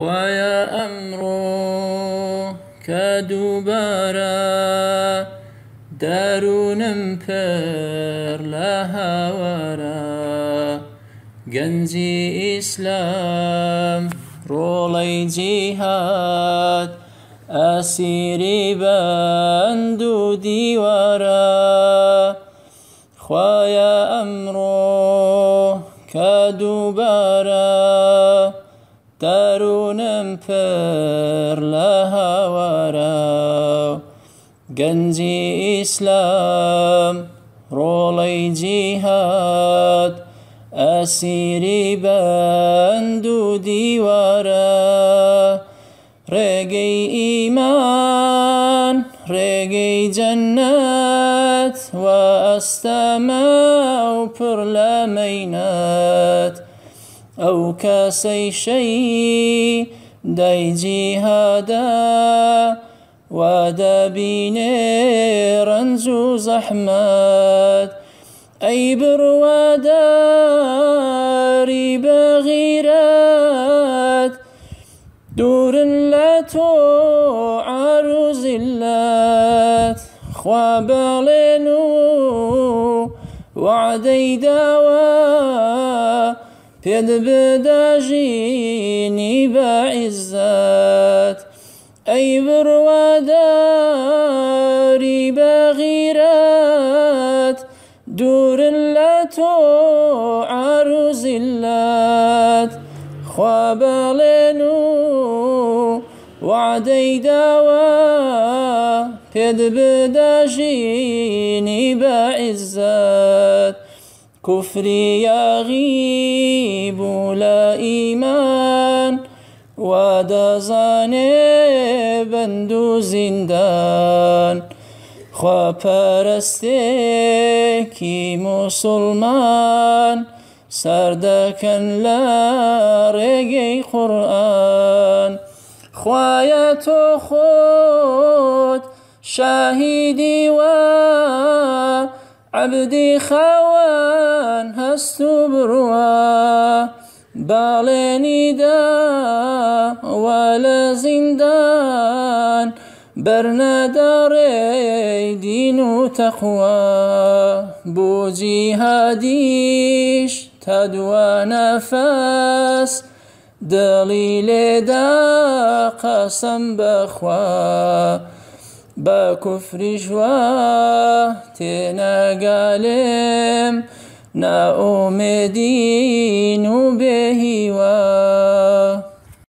ويا أمرو كدوبارا دارونم پر لها ورا ئیسلام ڕۆڵەی جیهات ئاسیری بەند و دیوارە خوایە ئەمڕۆ کە دووبارە دارونم پر لە هاوارە گەنجی ئیسلام ڕۆڵەی جیهات ئەسیری بەند و دیوارە ڕێگەی ئیمان ڕێگەی جەنەت و ئەستەمە و پڕ لە مەینەت ئەو کەسەی شەی دایجیهادا وا دەبینێ ڕنج و زەحمەت ئەی بڕواداری بەغیرەت دوورن لە پێد بدەژینی بەعیزەت ئەی بڕواداری بەغیرەت دوورن لە تۆ عروزیلات خوا بەڵێن و وعدەی داوە پێد بدەژینی بەعیزەت کوفری یاغی بوو لە ئیمان وا دەزانێ بەند و زیندان خواپەرستێکی مسلمان سەردەکەن لە ڕێگەی قورآن خوایە تۆ خۆت شاهیدی وە عبدی خاوەن هەست و بڕوە باڵێنیدا وا لە زیندان بەرنەداڕێ دین و تەخوا هادیش تا دووانەفەس دڵی لێدا قەسەم بەخوا بە کوفریژوا تێنەگالێم نائومێدین و بێهیوە